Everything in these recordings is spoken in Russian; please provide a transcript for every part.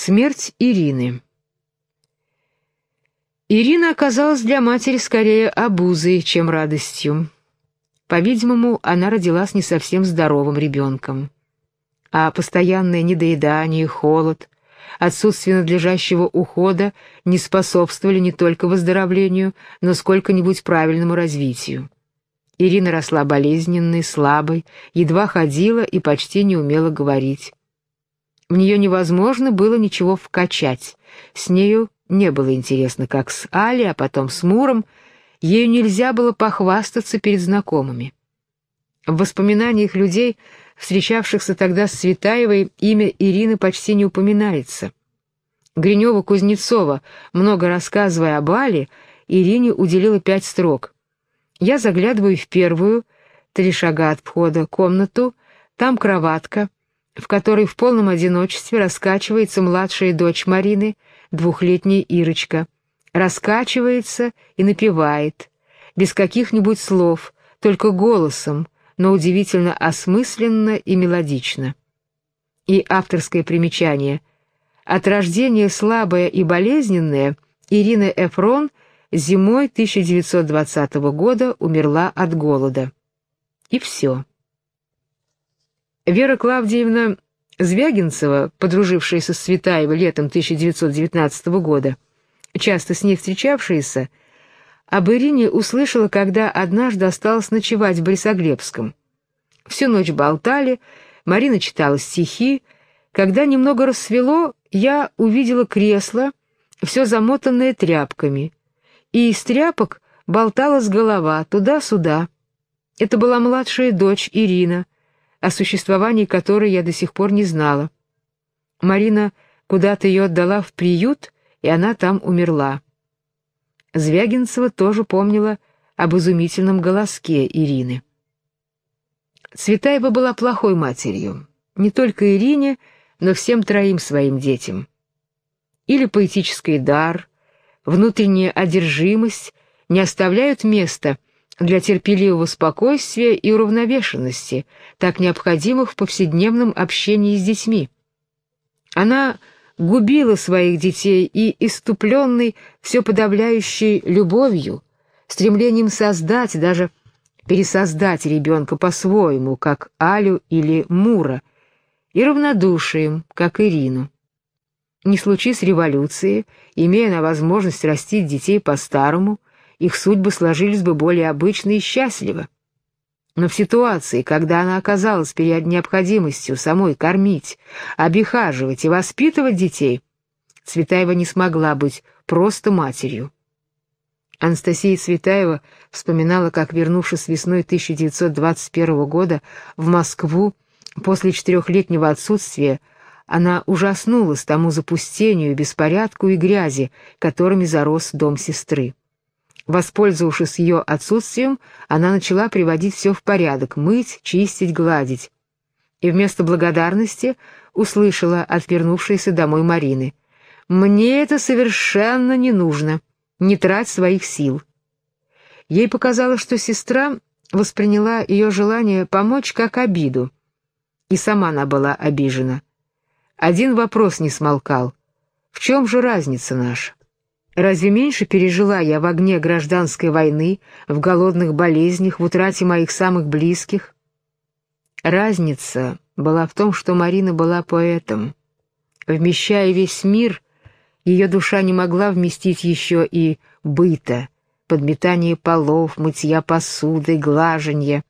Смерть Ирины Ирина оказалась для матери скорее обузой, чем радостью. По-видимому, она родилась не совсем здоровым ребенком. А постоянное недоедание, холод, отсутствие надлежащего ухода не способствовали не только выздоровлению, но сколько-нибудь правильному развитию. Ирина росла болезненной, слабой, едва ходила и почти не умела говорить. В нее невозможно было ничего вкачать. С нею не было интересно, как с Али, а потом с Муром. Ею нельзя было похвастаться перед знакомыми. В воспоминаниях людей, встречавшихся тогда с Светаевой, имя Ирины почти не упоминается. Гринева-Кузнецова, много рассказывая об Али, Ирине уделила пять строк. «Я заглядываю в первую, три шага от входа, комнату, там кроватка, в которой в полном одиночестве раскачивается младшая дочь Марины, двухлетняя Ирочка. Раскачивается и напевает, без каких-нибудь слов, только голосом, но удивительно осмысленно и мелодично. И авторское примечание. От рождения слабая и болезненная Ирина Эфрон зимой 1920 года умерла от голода. И все. Вера Клавдиевна Звягинцева, подружившаяся с Светаевой летом 1919 года, часто с ней встречавшаяся, об Ирине услышала, когда однажды осталась ночевать в Борисоглебском. Всю ночь болтали, Марина читала стихи. Когда немного рассвело, я увидела кресло, все замотанное тряпками, и из тряпок болталась голова туда-сюда. Это была младшая дочь Ирина — о существовании которой я до сих пор не знала. Марина куда-то ее отдала в приют, и она там умерла. Звягинцева тоже помнила об изумительном голоске Ирины. Цветаева была плохой матерью, не только Ирине, но всем троим своим детям. Или поэтический дар, внутренняя одержимость не оставляют места для терпеливого спокойствия и уравновешенности, так необходимых в повседневном общении с детьми. Она губила своих детей и иступленной, все подавляющей любовью, стремлением создать, даже пересоздать ребенка по-своему, как Алю или Мура, и равнодушием, как Ирину. Не случись революции, имея на возможность растить детей по-старому, их судьбы сложились бы более обычно и счастливо. Но в ситуации, когда она оказалась перед необходимостью самой кормить, обихаживать и воспитывать детей, Цветаева не смогла быть просто матерью. Анастасия Цветаева вспоминала, как, вернувшись весной 1921 года в Москву после четырехлетнего отсутствия, она ужаснулась тому запустению, беспорядку и грязи, которыми зарос дом сестры. Воспользовавшись ее отсутствием, она начала приводить все в порядок, мыть, чистить, гладить. И вместо благодарности услышала от вернувшейся домой Марины. «Мне это совершенно не нужно. Не трать своих сил». Ей показалось, что сестра восприняла ее желание помочь как обиду. И сама она была обижена. Один вопрос не смолкал. В чем же разница наша? Разве меньше пережила я в огне гражданской войны, в голодных болезнях, в утрате моих самых близких? Разница была в том, что Марина была поэтом. Вмещая весь мир, ее душа не могла вместить еще и быта, подметание полов, мытья посуды, глаженья.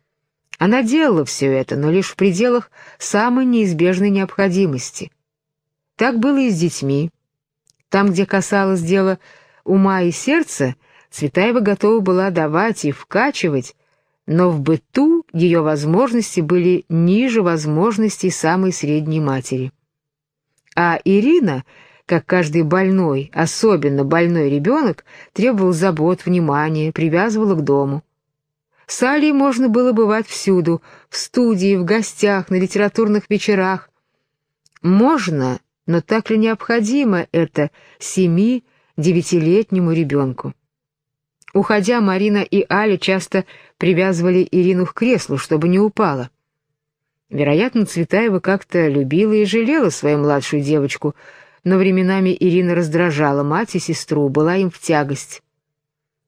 Она делала все это, но лишь в пределах самой неизбежной необходимости. Так было и с детьми. Там, где касалось дела ума и сердца, Цветаева готова была давать и вкачивать, но в быту ее возможности были ниже возможностей самой средней матери. А Ирина, как каждый больной, особенно больной ребенок, требовал забот, внимания, привязывала к дому. С Алей можно было бывать всюду, в студии, в гостях, на литературных вечерах. Можно, но так ли необходимо это семи, девятилетнему ребенку? Уходя, Марина и Аля часто привязывали Ирину к креслу, чтобы не упала. Вероятно, Цветаева как-то любила и жалела свою младшую девочку, но временами Ирина раздражала мать и сестру, была им в тягость.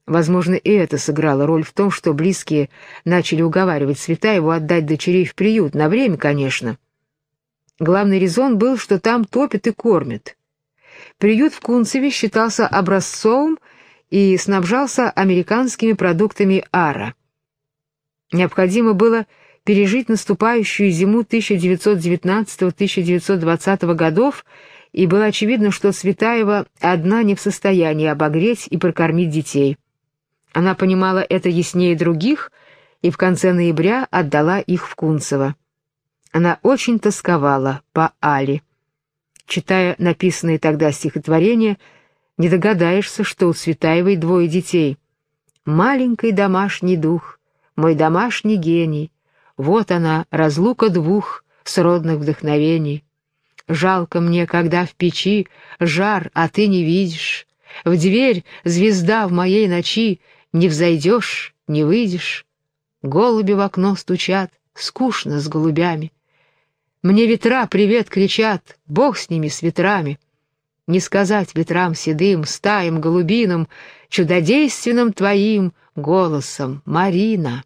Возможно, и это сыграло роль в том, что близкие начали уговаривать Светаеву отдать дочерей в приют, на время, конечно. Главный резон был, что там топят и кормят. Приют в Кунцеве считался образцовым и снабжался американскими продуктами ара. Необходимо было пережить наступающую зиму 1919-1920 годов, и было очевидно, что Светаева одна не в состоянии обогреть и прокормить детей. Она понимала это яснее других и в конце ноября отдала их в Кунцево. Она очень тосковала по Али. Читая написанные тогда стихотворения, не догадаешься, что у Светаевой двое детей. «Маленький домашний дух, мой домашний гений, вот она, разлука двух сродных вдохновений. Жалко мне, когда в печи жар, а ты не видишь. В дверь звезда в моей ночи, не взойдешь, не выйдешь. Голуби в окно стучат, скучно с голубями. Мне ветра привет кричат, бог с ними, с ветрами. Не сказать ветрам седым, стаям голубиным, чудодейственным твоим голосом, Марина.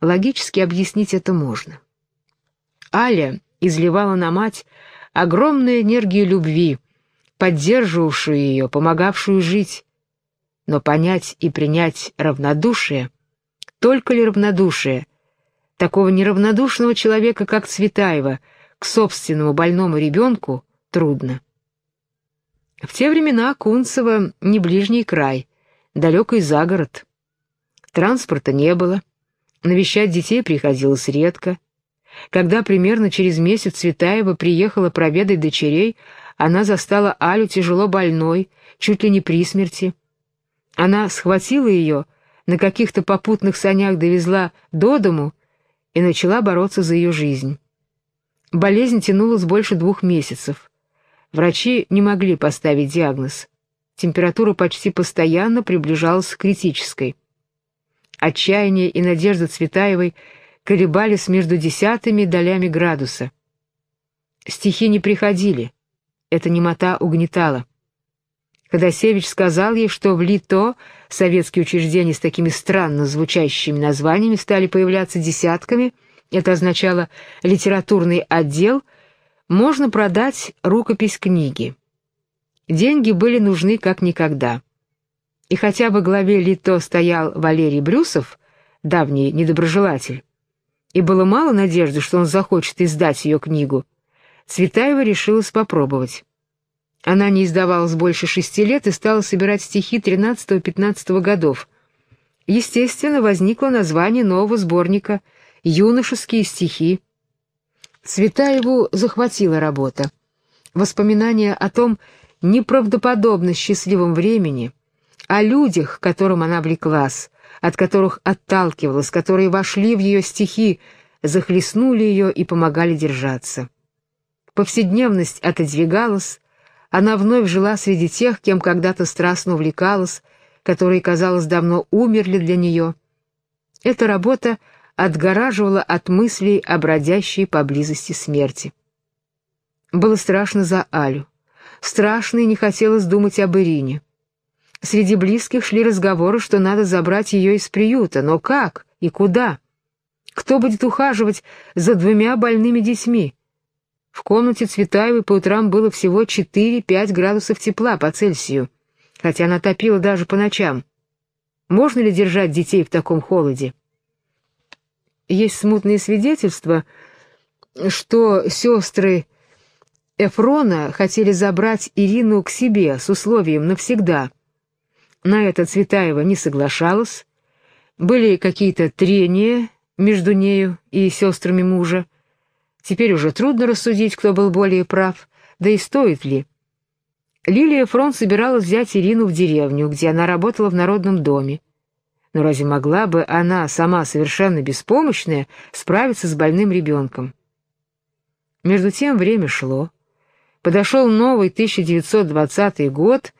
Логически объяснить это можно. Аля изливала на мать огромную энергию любви, поддерживавшую ее, помогавшую жить. Но понять и принять равнодушие, только ли равнодушие, такого неравнодушного человека, как Цветаева, к собственному больному ребенку, трудно. В те времена Кунцево не ближний край, далекий загород. Транспорта не было, Навещать детей приходилось редко. Когда примерно через месяц Цветаева приехала проведать дочерей, она застала Алю тяжело больной, чуть ли не при смерти. Она схватила ее, на каких-то попутных санях довезла до дому и начала бороться за ее жизнь. Болезнь тянулась больше двух месяцев. Врачи не могли поставить диагноз. Температура почти постоянно приближалась к критической. Отчаяние и надежда Цветаевой колебались между десятыми долями градуса. Стихи не приходили. Эта немота угнетала. Когда Севич сказал ей, что в ЛИТО советские учреждения с такими странно звучащими названиями стали появляться десятками, это означало «литературный отдел», можно продать рукопись книги. Деньги были нужны как никогда. И хотя во главе Лито стоял Валерий Брюсов, давний недоброжелатель, и было мало надежды, что он захочет издать ее книгу, Цветаева решилась попробовать. Она не издавалась больше шести лет и стала собирать стихи 13-15 годов. Естественно, возникло название нового сборника «Юношеские стихи». Цветаеву захватила работа. Воспоминания о том неправдоподобно счастливом времени — о людях, которым она влеклась, от которых отталкивалась, которые вошли в ее стихи, захлестнули ее и помогали держаться. Повседневность отодвигалась, она вновь жила среди тех, кем когда-то страстно увлекалась, которые, казалось, давно умерли для нее. Эта работа отгораживала от мыслей о бродящей поблизости смерти. Было страшно за Алю. Страшно и не хотелось думать об Ирине. Среди близких шли разговоры, что надо забрать ее из приюта, но как и куда? Кто будет ухаживать за двумя больными детьми? В комнате Цветаевой по утрам было всего 4-5 градусов тепла по Цельсию, хотя она топила даже по ночам. Можно ли держать детей в таком холоде? Есть смутные свидетельства, что сестры Эфрона хотели забрать Ирину к себе с условием навсегда — на это Цветаева не соглашалась. Были какие-то трения между нею и сестрами мужа. Теперь уже трудно рассудить, кто был более прав, да и стоит ли. Лилия Фронт собиралась взять Ирину в деревню, где она работала в народном доме. Но разве могла бы она, сама совершенно беспомощная, справиться с больным ребенком? Между тем время шло. Подошел новый 1920 год,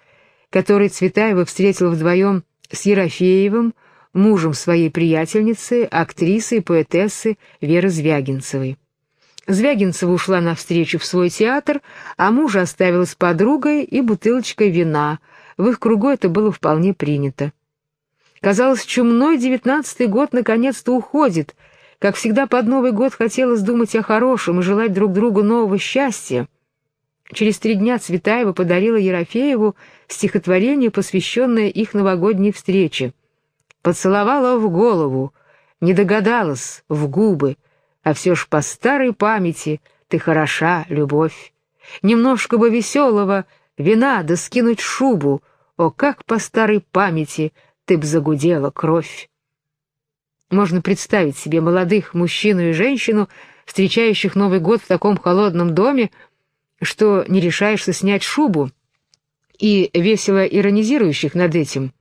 который Цветаева встретила вдвоем с Ерофеевым, мужем своей приятельницы, актрисы и поэтессы Веры Звягинцевой. Звягинцева ушла навстречу в свой театр, а мужа оставила с подругой и бутылочкой вина. В их кругу это было вполне принято. Казалось, чумной девятнадцатый год наконец-то уходит. Как всегда под Новый год хотелось думать о хорошем и желать друг другу нового счастья. Через три дня Цветаева подарила Ерофееву стихотворение, посвященное их новогодней встрече. Поцеловала в голову, не догадалась, в губы, а все ж по старой памяти ты хороша, любовь. Немножко бы веселого, вина да скинуть шубу, о, как по старой памяти ты б загудела кровь. Можно представить себе молодых мужчину и женщину, встречающих Новый год в таком холодном доме, что не решаешься снять шубу, и весело иронизирующих над этим.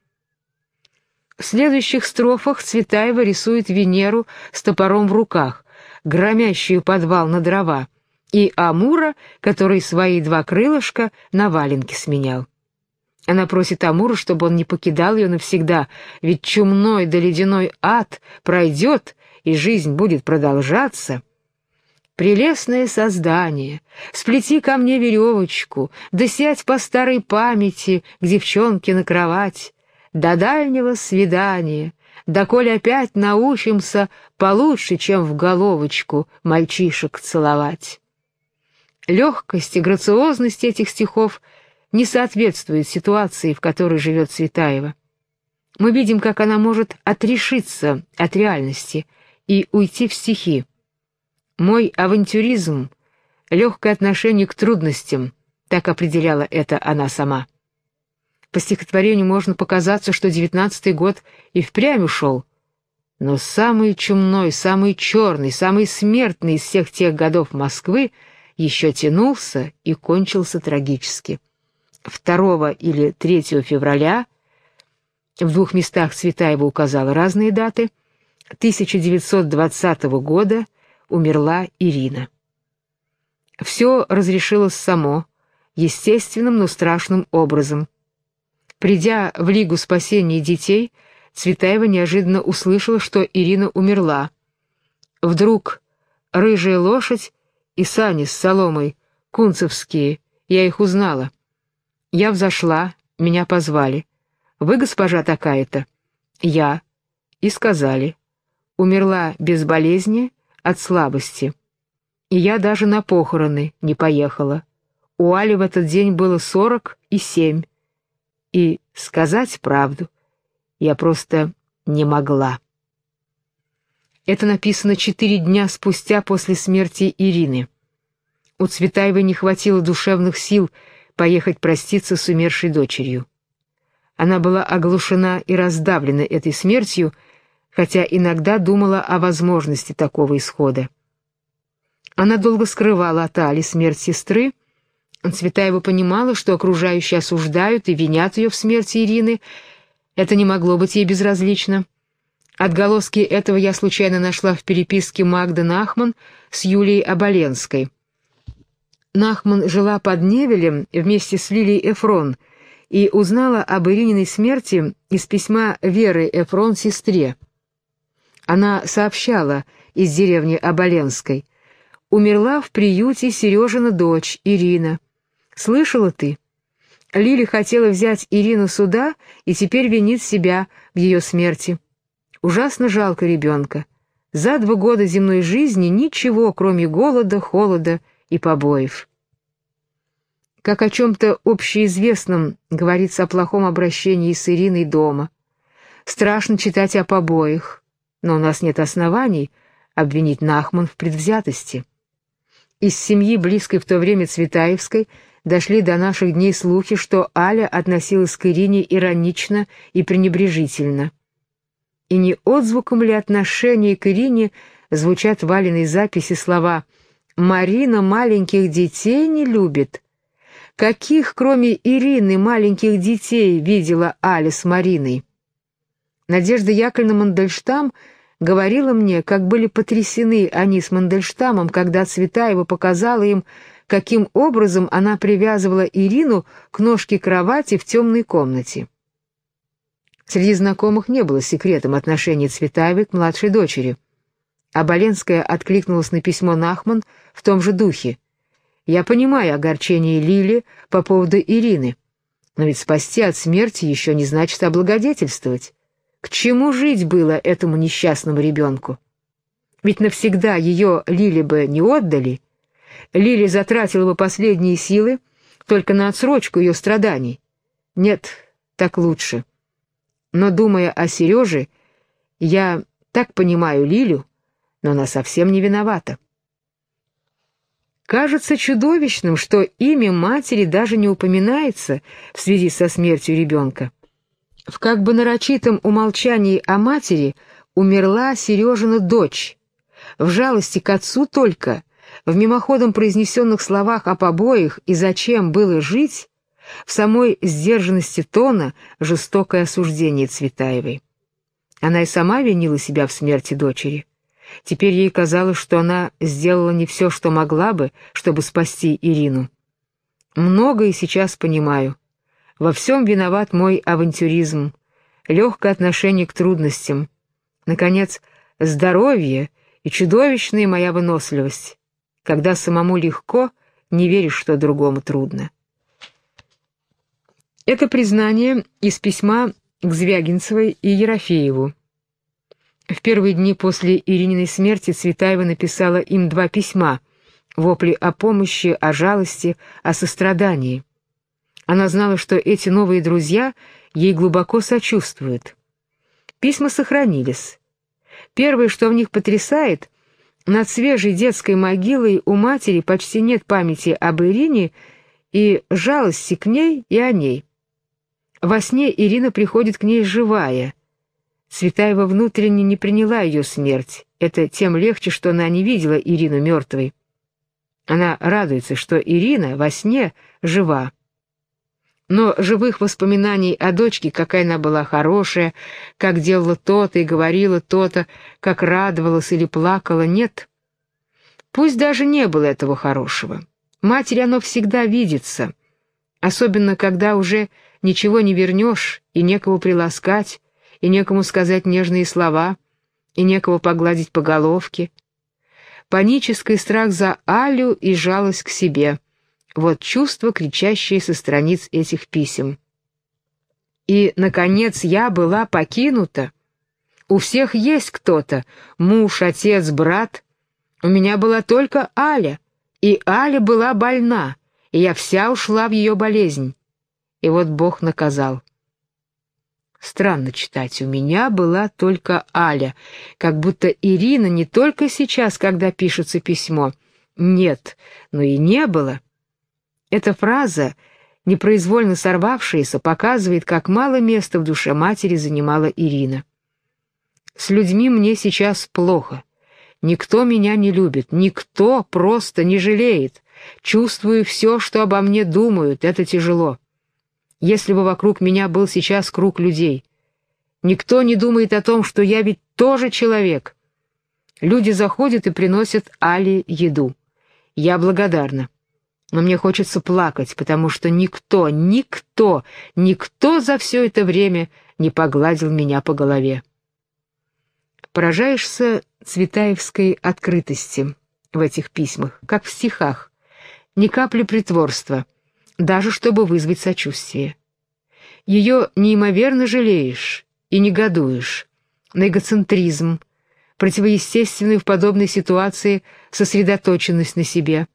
В следующих строфах Цветаева рисует Венеру с топором в руках, громящую подвал на дрова, и Амура, который свои два крылышка на валенке сменял. Она просит Амура, чтобы он не покидал ее навсегда, ведь чумной да ледяной ад пройдет, и жизнь будет продолжаться. Прелестное создание, сплети ко мне веревочку, да сядь по старой памяти к девчонке на кровать, до дальнего свидания, доколе опять научимся получше, чем в головочку мальчишек целовать. Легкость и грациозность этих стихов не соответствует ситуации, в которой живет Цветаева. Мы видим, как она может отрешиться от реальности и уйти в стихи. Мой авантюризм, легкое отношение к трудностям, так определяла это она сама. По стихотворению можно показаться, что девятнадцатый год и впрямь ушел. Но самый чумной, самый черный, самый смертный из всех тех годов Москвы еще тянулся и кончился трагически. 2 или 3 февраля, в двух местах Цветаева указала разные даты, 1920 года умерла Ирина. Все разрешилось само, естественным, но страшным образом – Придя в Лигу спасения детей, Цветаева неожиданно услышала, что Ирина умерла. Вдруг рыжая лошадь и сани с соломой, кунцевские, я их узнала. Я взошла, меня позвали. «Вы госпожа такая-то?» «Я». И сказали. Умерла без болезни, от слабости. И я даже на похороны не поехала. У Али в этот день было сорок и семь. И сказать правду я просто не могла. Это написано четыре дня спустя после смерти Ирины. У Цветаевой не хватило душевных сил поехать проститься с умершей дочерью. Она была оглушена и раздавлена этой смертью, хотя иногда думала о возможности такого исхода. Она долго скрывала от Али смерть сестры, Цветаева понимала, что окружающие осуждают и винят ее в смерти Ирины. Это не могло быть ей безразлично. Отголоски этого я случайно нашла в переписке Магды Нахман с Юлией Оболенской. Нахман жила под Невелем вместе с Лилией Эфрон и узнала об Ирининой смерти из письма Веры Эфрон сестре. Она сообщала из деревни Оболенской. Умерла в приюте Сережина дочь, Ирина. Слышала ты? Лили хотела взять Ирину сюда и теперь винит себя в ее смерти. Ужасно жалко ребенка. За два года земной жизни ничего, кроме голода, холода и побоев. Как о чем-то общеизвестном говорится о плохом обращении с Ириной дома. Страшно читать о побоях, но у нас нет оснований обвинить Нахман в предвзятости. Из семьи, близкой в то время Цветаевской, дошли до наших дней слухи, что Аля относилась к Ирине иронично и пренебрежительно. И не отзвуком ли отношения к Ирине звучат в Валиной записи слова «Марина маленьких детей не любит». Каких, кроме Ирины, маленьких детей видела Аля с Мариной? Надежда Яковлевна Мандельштам говорила мне, как были потрясены они с Мандельштамом, когда Цветаева показала им, каким образом она привязывала Ирину к ножке кровати в темной комнате. Среди знакомых не было секретом отношений Цветаевой к младшей дочери. А Боленская откликнулась на письмо Нахман, в том же духе. Я понимаю огорчение Лили по поводу Ирины, но ведь спасти от смерти еще не значит облагодетельствовать. К чему жить было этому несчастному ребенку? Ведь навсегда ее Лили бы не отдали. Лили затратила бы последние силы только на отсрочку ее страданий. Нет, так лучше. Но, думая о Сереже, я так понимаю Лилю, но она совсем не виновата. Кажется чудовищным, что имя матери даже не упоминается в связи со смертью ребенка. В как бы нарочитом умолчании о матери умерла Сережина дочь. В жалости к отцу только, в мимоходом произнесенных словах о побоях и зачем было жить, в самой сдержанности тона жестокое осуждение Цветаевой. Она и сама винила себя в смерти дочери. Теперь ей казалось, что она сделала не все, что могла бы, чтобы спасти Ирину. Многое сейчас понимаю. Во всем виноват мой авантюризм, легкое отношение к трудностям. Наконец, здоровье и чудовищная моя выносливость. Когда самому легко, не веришь, что другому трудно. Это признание из письма к Звягинцевой и Ерофееву. В первые дни после Ирининой смерти Цветаева написала им два письма, вопли о помощи, о жалости, о сострадании. Она знала, что эти новые друзья ей глубоко сочувствуют. Письма сохранились. Первое, что в них потрясает, над свежей детской могилой у матери почти нет памяти об Ирине и жалости к ней и о ней. Во сне Ирина приходит к ней живая. Цветаева внутренне не приняла ее смерть. Это тем легче, что она не видела Ирину мертвой. Она радуется, что Ирина во сне жива. Но живых воспоминаний о дочке, какая она была хорошая, как делала то-то и говорила то-то, как радовалась или плакала, нет. Пусть даже не было этого хорошего. Матери оно всегда видится, особенно когда уже ничего не вернешь, и некого приласкать, и некому сказать нежные слова, и некого погладить по головке. Панический страх за Алю и жалость к себе. Вот чувство, кричащее со страниц этих писем. И, наконец, я была покинута. У всех есть кто-то, муж, отец, брат. У меня была только Аля, и Аля была больна, и я вся ушла в ее болезнь и вот Бог наказал. Странно читать, у меня была только Аля, как будто Ирина не только сейчас, когда пишется письмо. Нет, но и не было. Эта фраза, непроизвольно сорвавшаяся, показывает, как мало места в душе матери занимала Ирина. С людьми мне сейчас плохо. Никто меня не любит, никто просто не жалеет. Чувствую все, что обо мне думают, это тяжело если бы вокруг меня был сейчас круг людей. Никто не думает о том, что я ведь тоже человек. Люди заходят и приносят Али еду. Я благодарна. Но мне хочется плакать, потому что никто, никто, никто за все это время не погладил меня по голове. Поражаешься цветаевской открытости в этих письмах, как в стихах. Ни капли притворства — даже чтобы вызвать сочувствие. Ее неимоверно жалеешь и негодуешь на эгоцентризм, противоестественную в подобной ситуации сосредоточенность на себе.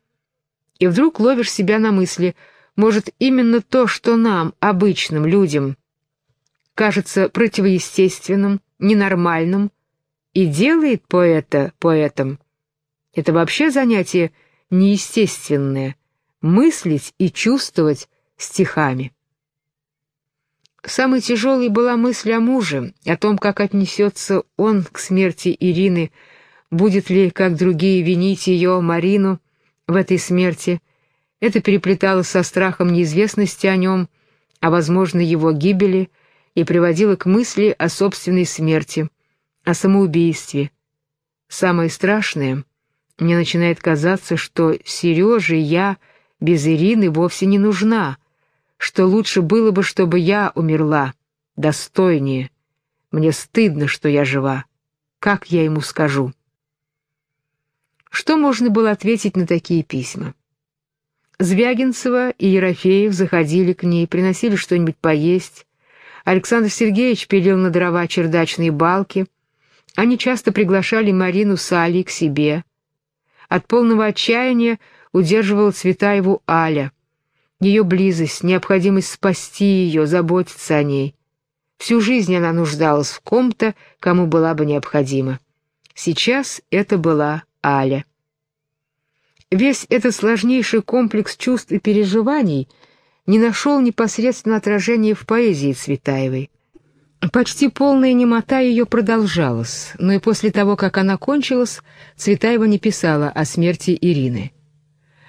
И вдруг ловишь себя на мысли, может, именно то, что нам, обычным людям, кажется противоестественным, ненормальным, и делает поэта поэтом. Это вообще занятие неестественное — мыслить и чувствовать стихами. Самой тяжелой была мысль о муже, о том, как отнесется он к смерти Ирины, будет ли, как другие, винить ее, Марину, в этой смерти. Это переплеталось со страхом неизвестности о нем, о возможной его гибели, и приводило к мысли о собственной смерти, о самоубийстве. Самое страшное, мне начинает казаться, что Сереже я — без Ирины вовсе не нужна, что лучше было бы, чтобы я умерла, достойнее. Мне стыдно, что я жива. Как я ему скажу? Что можно было ответить на такие письма? Звягинцева и Ерофеев заходили к ней, приносили что-нибудь поесть. Александр Сергеевич пилил на дрова чердачные балки. Они часто приглашали Марину с Алей к себе. От полного отчаяния удерживала Цветаеву Аля. Ее близость, необходимость спасти ее, заботиться о ней. Всю жизнь она нуждалась в ком-то, кому была бы необходима. Сейчас это была Аля. Весь этот сложнейший комплекс чувств и переживаний не нашел непосредственно отражения в поэзии Цветаевой. Почти полная немота ее продолжалась, но и после того, как она кончилась, Цветаева не писала о смерти Ирины.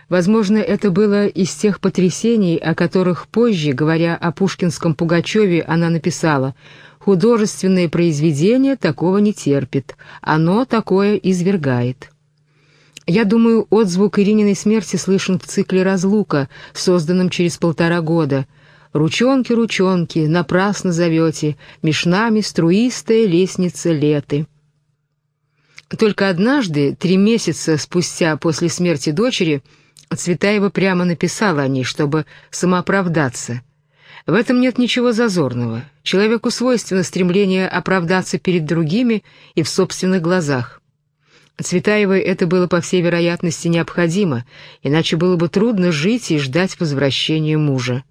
Возможно, это было из тех потрясений, о которых позже, говоря о пушкинском Пугачеве, она написала «Художественное произведение такого не терпит, оно такое извергает». Я думаю, отзвук Ирининой смерти слышен в цикле «Разлука», созданном через полтора года. «Ручонки, ручонки, напрасно зовете, меж нами струистая лестница леты». Только однажды, три месяца спустя после смерти дочери, Цветаева прямо написала о ней, чтобы самооправдаться. В этом нет ничего зазорного. Человеку свойственно стремление оправдаться перед другими и в собственных глазах. Цветаевой это было, по всей вероятности, необходимо, иначе было бы трудно жить и ждать возвращения мужа.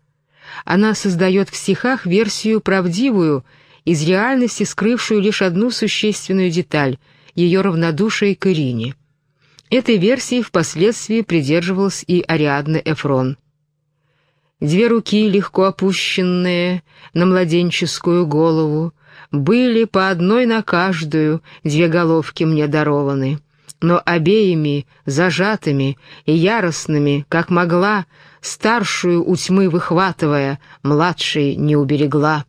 Она создает в стихах версию правдивую, из реальности скрывшую лишь одну существенную деталь — ее равнодушие к Ирине. Этой версии впоследствии придерживалась и Ариадна Эфрон. Две руки, легко опущенные на младенческую голову, были по одной на каждую, две головки мне дарованы, но обеими, зажатыми и яростными, как могла, старшую у тьмы выхватывая, младшей не уберегла.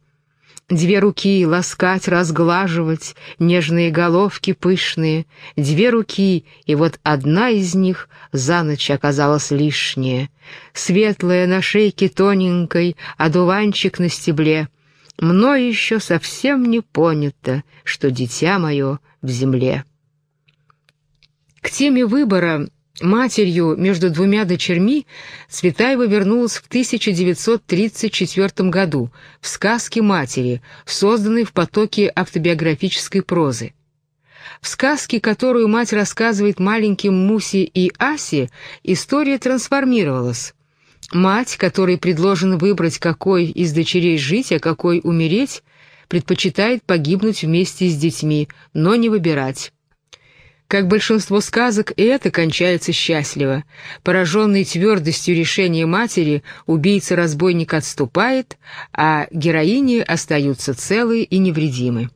Две руки ласкать, разглаживать, нежные головки пышные, две руки, и вот одна из них за ночь оказалась лишняя. Светлая на шейке тоненькой, одуванчик на стебле — Мной еще совсем не понято, что дитя мое в земле. К теме выбора матерью между двумя дочерьми Цветаева вернулась в 1934 году в сказке «Матери», созданной в потоке автобиографической прозы. В сказке, которую мать рассказывает маленьким Мусе и Асе, история трансформировалась. Мать, которой предложено выбрать, какой из дочерей жить, а какой умереть, предпочитает погибнуть вместе с детьми, но не выбирать. Как большинство сказок, и это кончается счастливо. Пораженный твердостью решения матери, убийца-разбойник отступает, а героини остаются целы и невредимы.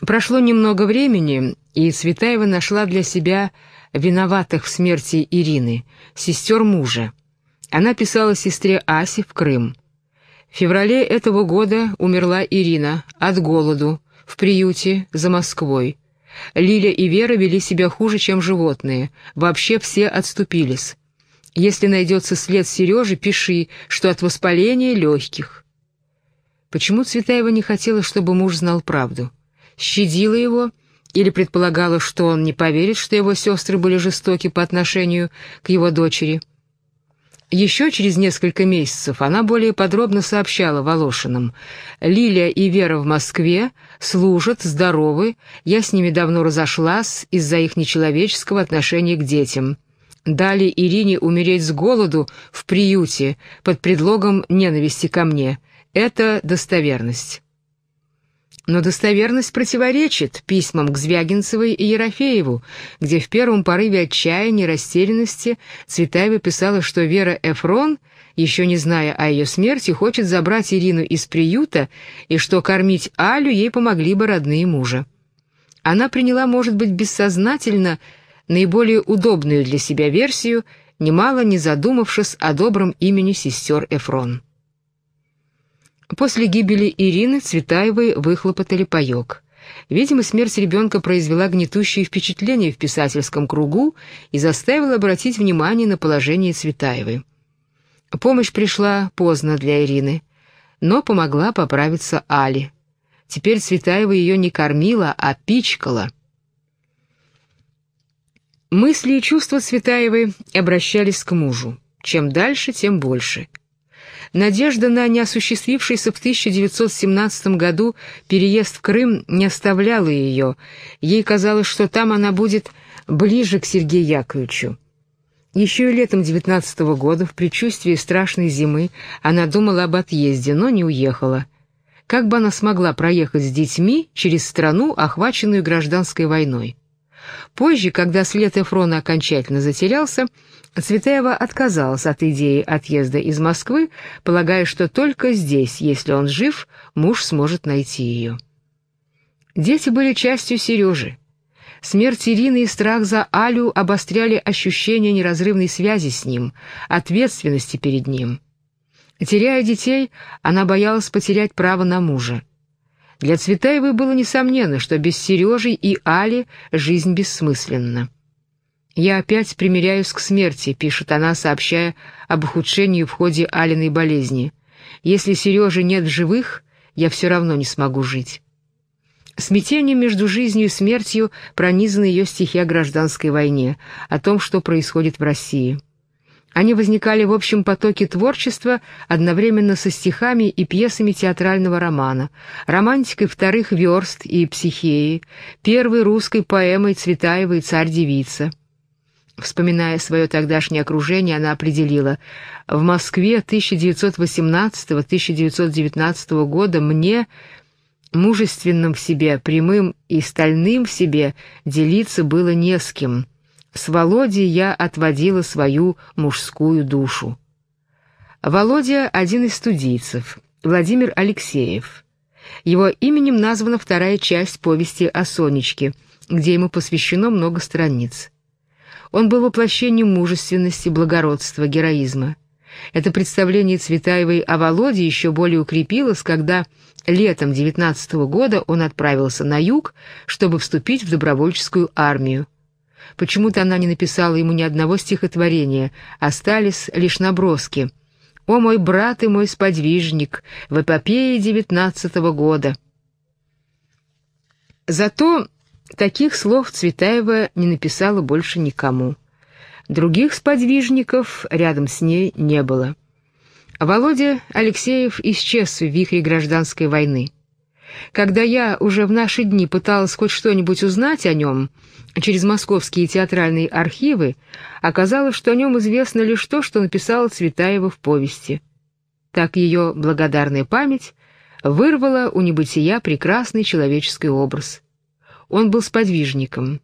Прошло немного времени, и Цветаева нашла для себя виноватых в смерти Ирины, сестер мужа. Она писала сестре Асе в Крым. В феврале этого года умерла Ирина от голоду в приюте за Москвой. Лиля и Вера вели себя хуже, чем животные. Вообще все отступились. Если найдется след Сережи, пиши, что от воспаления легких. Почему Цветаева не хотела, чтобы муж знал правду? Щадила его или предполагала, что он не поверит, что его сестры были жестоки по отношению к его дочери? Еще через несколько месяцев она более подробно сообщала Волошиным. «Лилия и Вера в Москве, служат, здоровы, я с ними давно разошлась из-за их нечеловеческого отношения к детям. Дали Ирине умереть с голоду в приюте под предлогом ненависти ко мне. Это достоверность». Но достоверность противоречит письмам к Звягинцевой и Ерофееву, где в первом порыве отчаяния и растерянности Цветаева писала, что Вера Эфрон, еще не зная о ее смерти, хочет забрать Ирину из приюта и что кормить Алю ей помогли бы родные мужа. Она приняла, может быть, бессознательно наиболее удобную для себя версию, немало не задумавшись о добром имени сестер Эфрон. После гибели Ирины Цветаевой выхлопотали паек. Видимо, смерть ребенка произвела гнетущее впечатление в писательском кругу и заставила обратить внимание на положение Цветаевой. Помощь пришла поздно для Ирины, но помогла поправиться Али. Теперь Цветаева ее не кормила, а пичкала. Мысли и чувства Цветаевой обращались к мужу. Чем дальше, тем больше. Надежда на неосуществившийся в 1917 году переезд в Крым не оставляла ее. Ей казалось, что там она будет ближе к Сергею Яковлевичу. Еще и летом 19 -го года, в предчувствии страшной зимы, она думала об отъезде, но не уехала. Как бы она смогла проехать с детьми через страну, охваченную гражданской войной? Позже, когда след Эфрона окончательно затерялся, Цветаева отказалась от идеи отъезда из Москвы, полагая, что только здесь, если он жив, муж сможет найти ее. Дети были частью Сережи. Смерть Ирины и страх за Алю обостряли ощущение неразрывной связи с ним, ответственности перед ним. Теряя детей, она боялась потерять право на мужа. Для Цветаевой было несомненно, что без Сережи и Али жизнь бессмысленна. «Я опять примиряюсь к смерти», — пишет она, сообщая об ухудшении в ходе Алиной болезни. «Если Сережи нет в живых, я все равно не смогу жить». Смятение между жизнью и смертью пронизаны ее стихи о гражданской войне, о том, что происходит в России. Они возникали в общем потоке творчества одновременно со стихами и пьесами театрального романа, романтикой вторых верст и психеи, первой русской поэмой Цветаевой «Царь-девица». Вспоминая свое тогдашнее окружение, она определила, «В Москве 1918-1919 года мне, мужественным в себе, прямым и стальным в себе, делиться было не с кем». С Володей я отводила свою мужскую душу. Володя — один из студийцев, Владимир Алексеев. Его именем названа вторая часть повести о Сонечке, где ему посвящено много страниц. Он был воплощением мужественности, благородства, героизма. Это представление Цветаевой о Володе еще более укрепилось, когда летом 19 года он отправился на юг, чтобы вступить в добровольческую армию. Почему-то она не написала ему ни одного стихотворения, остались лишь наброски. «О мой брат и мой сподвижник, в эпопее девятнадцатого года». Зато таких слов Цветаева не написала больше никому. Других сподвижников рядом с ней не было. Володя Алексеев исчез в вихре гражданской войны. Когда я уже в наши дни пыталась хоть что-нибудь узнать о нем, через московские театральные архивы, оказалось, что о нем известно лишь то, что написала Цветаева в повести. Так ее благодарная память вырвала у небытия прекрасный человеческий образ. Он был сподвижником.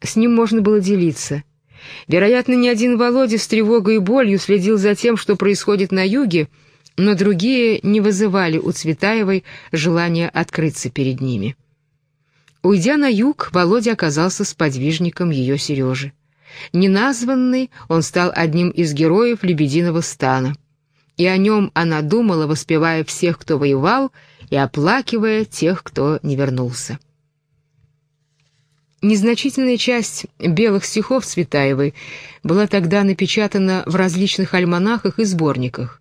С ним можно было делиться. Вероятно, ни один Володя с тревогой и болью следил за тем, что происходит на юге, но другие не вызывали у Цветаевой желания открыться перед ними. Уйдя на юг, Володя оказался сподвижником ее Сережи. Неназванный, он стал одним из героев «Лебединого стана». И о нем она думала, воспевая всех, кто воевал, и оплакивая тех, кто не вернулся. Незначительная часть белых стихов Цветаевой была тогда напечатана в различных альманахах и сборниках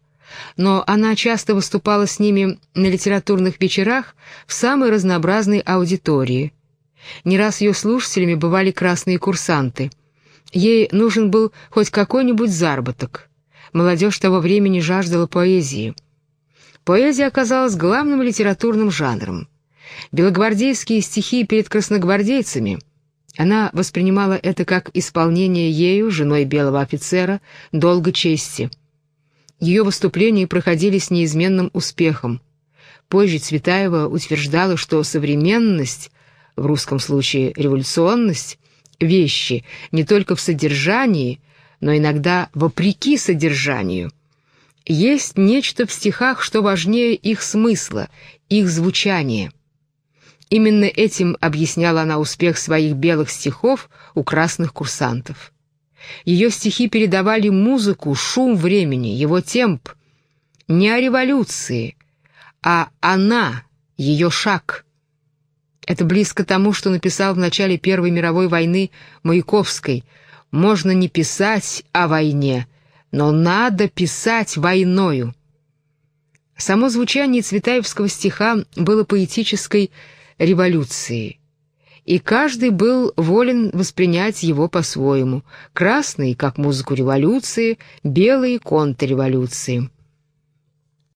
но она часто выступала с ними на литературных вечерах в самой разнообразной аудитории. Не раз ее слушателями бывали красные курсанты. Ей нужен был хоть какой-нибудь заработок. Молодежь того времени жаждала поэзии. Поэзия оказалась главным литературным жанром. Белогвардейские стихи перед красногвардейцами — она воспринимала это как исполнение ею, женой белого офицера, долга чести. Ее выступления проходили с неизменным успехом. Позже Цветаева утверждала, что современность, в русском случае революционность, вещи не только в содержании, но иногда вопреки содержанию. Есть нечто в стихах, что важнее их смысла, их звучания. Именно этим объясняла она успех своих белых стихов у красных курсантов. Ее стихи передавали музыку, шум времени, его темп. Не о революции, а она, ее шаг. Это близко тому, что написал в начале Первой мировой войны Маяковской. «Можно не писать о войне, но надо писать войною». Само звучание цветаевского стиха было поэтической революцией. И каждый был волен воспринять его по-своему. Красный — как музыку революции, белый — контрреволюции.